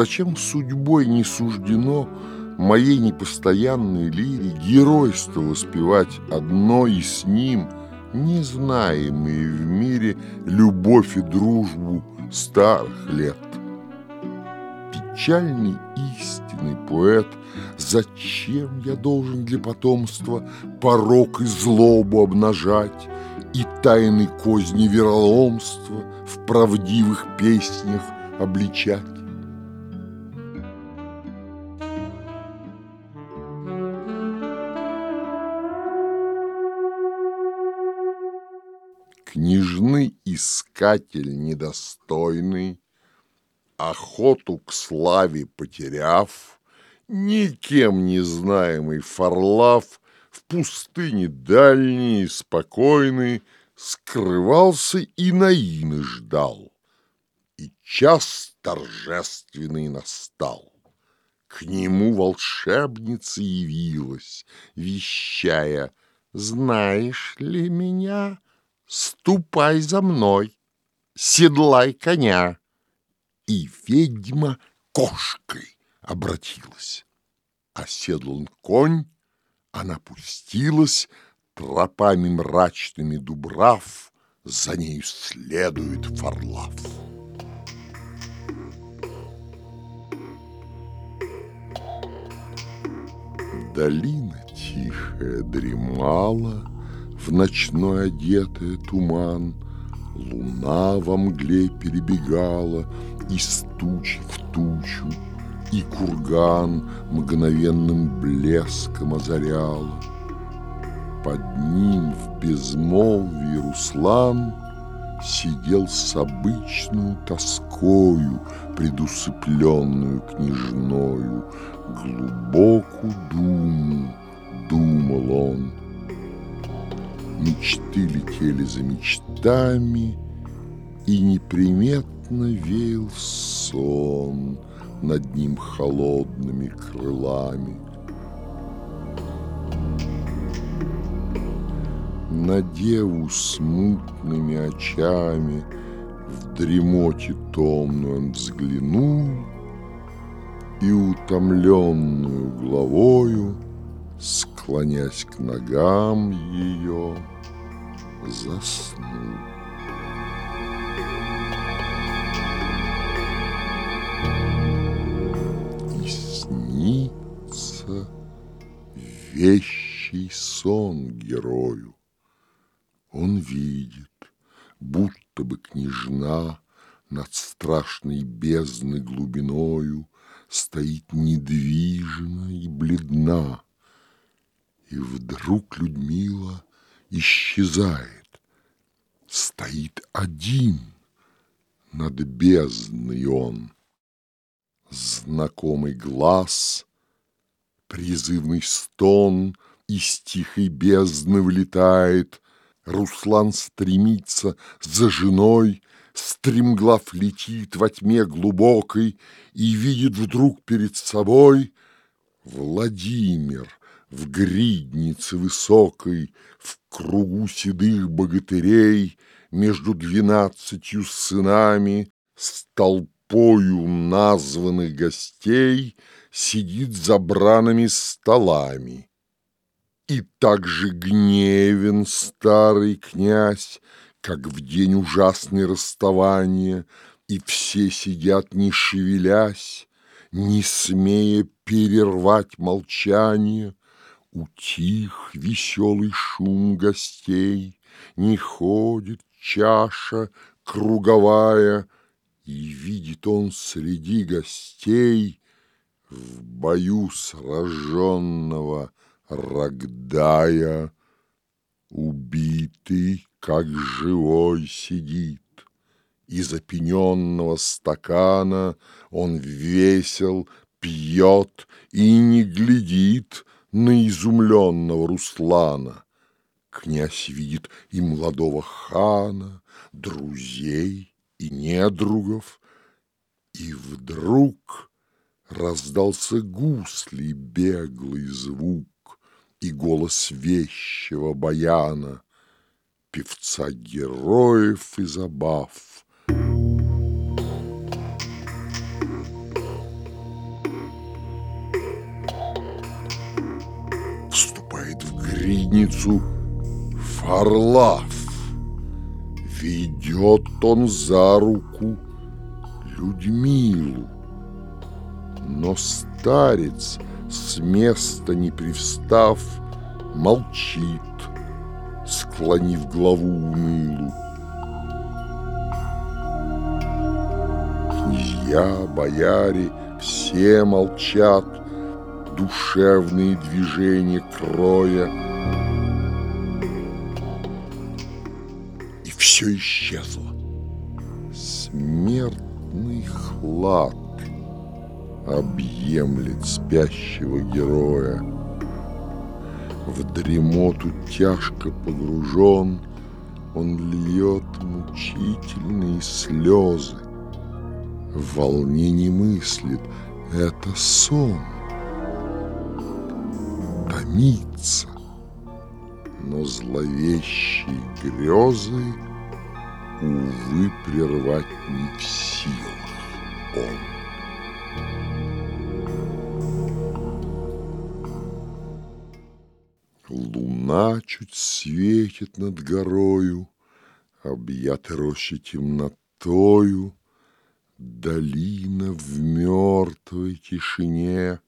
Зачем судьбой не суждено моей непостоянной лире геройство воспевать одно и с ним, незнаемые в мире любовь и дружбу старых лет? Печальный истинный поэт, зачем я должен для потомства порок и злобу обнажать и тайны козни вероломства в правдивых песнях обличать? Княжны искатель недостойный, Охоту к славе потеряв, Никем не знаемый Фарлав В пустыне дальней спокойной Скрывался и наины ждал, И час торжественный настал. К нему волшебница явилась, Вещая, «Знаешь ли меня?» Ступай за мной, седлай коня. И ведьма кошкой обратилась. Оседлан конь, она пустилась, тропами мрачными дубрав, за нею следует Фарлав. Долина тихая дремала, в ночной одетая туман. Луна во мгле перебегала из тучи в тучу, И курган мгновенным блеском озаряла. Под ним в безмолвии Руслан Сидел с обычную тоскою, Предусыпленную княжною, Глубокую думу думал он — Мечты летели за мечтами, И неприметно веял сон Над ним холодными крылами. На деву смутными очами В дремоте томную он взглянул И утомленную головою Склонясь к ногам ее, заснул. И снится вещий сон герою. Он видит, будто бы княжна над страшной бездной глубиною стоит недвижна и бледна. И вдруг Людмила исчезает, стоит один. Над бездной он. Знакомый глаз, призывный стон из тихой бездны вылетает, Руслан стремится за женой, Стремглав летит во тьме глубокой И видит вдруг перед собой Владимир в гриднице высокой, В кругу седых богатырей, Между двенадцатью сынами, С толпою названных гостей Сидит за бранными столами. И так же гневен старый князь, Как в день ужасной расставания, И все сидят, не шевелясь, Не смея перервать молчание, Утих веселый шум гостей, Не ходит чаша круговая, И видит он среди гостей В бою сраженного Рогдая, Убитый, как живой, сидит. Из опененного стакана Он весел, пьет и не глядит на изумленного Руслана. Князь видит и молодого хана, друзей и недругов, и вдруг раздался гусли беглый звук и голос вещего баяна, певца героев и забав. Очевидницу Фарлав. Ведет он за руку Людмилу. Но старец, с места не привстав, молчит, склонив главу унылу. Князья, бояре, все молчат, душевные движения кроя. Все исчезло. Смертный хлад объемлет спящего героя. В дремоту тяжко погружен, он льет мучительные слезы. В волнении мыслит, это сон. Томится, но зловещие грезы, увы, прервать не в силах он. Луна чуть светит над горою, Объята рощи темнотою, Долина в мертвой тишине.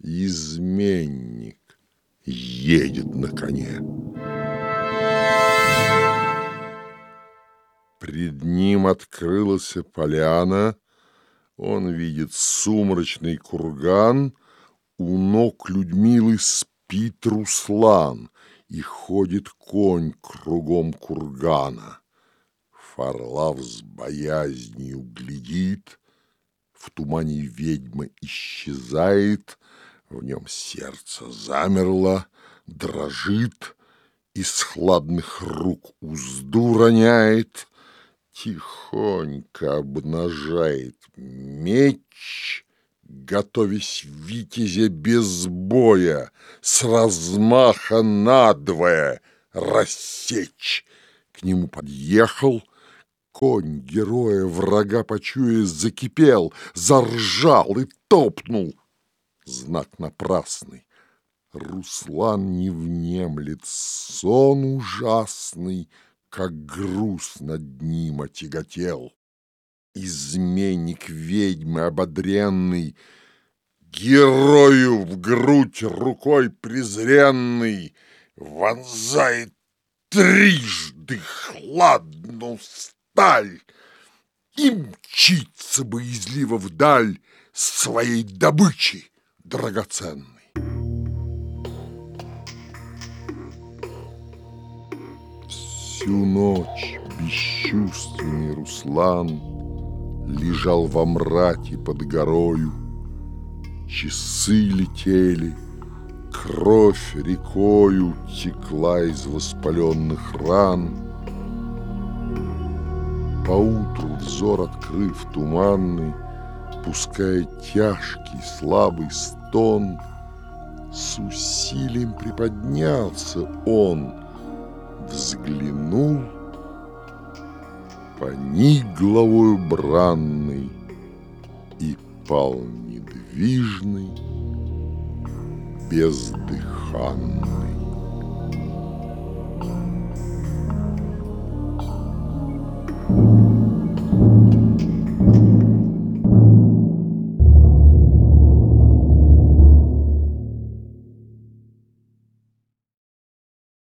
Изменник едет на коне. Пред ним открылась поляна, Он видит сумрачный курган, У ног Людмилы спит Руслан, и ходит конь кругом кургана. Фарлав с боязнью глядит, в тумане ведьма исчезает, в нем сердце замерло, дрожит, из хладных рук узду роняет, тихонько обнажает меч готовясь витязя без боя, с размаха надвое рассечь. К нему подъехал, конь героя врага почуя закипел, заржал и топнул. Знак напрасный. Руслан не внемлет сон ужасный, как груз над ним отяготел. Изменник ведьмы ободренный, Герою в грудь рукой презренный Вонзает трижды хладну сталь И мчится боязливо вдаль Своей добычи драгоценной. Всю ночь бесчувственный Руслан Лежал во мраке под горою. Часы летели, кровь рекою Текла из воспаленных ран. Поутру взор открыв туманный, Пуская тяжкий слабый стон, С усилием приподнялся он, Взглянул — поник главою бранный и пал недвижный, бездыханный.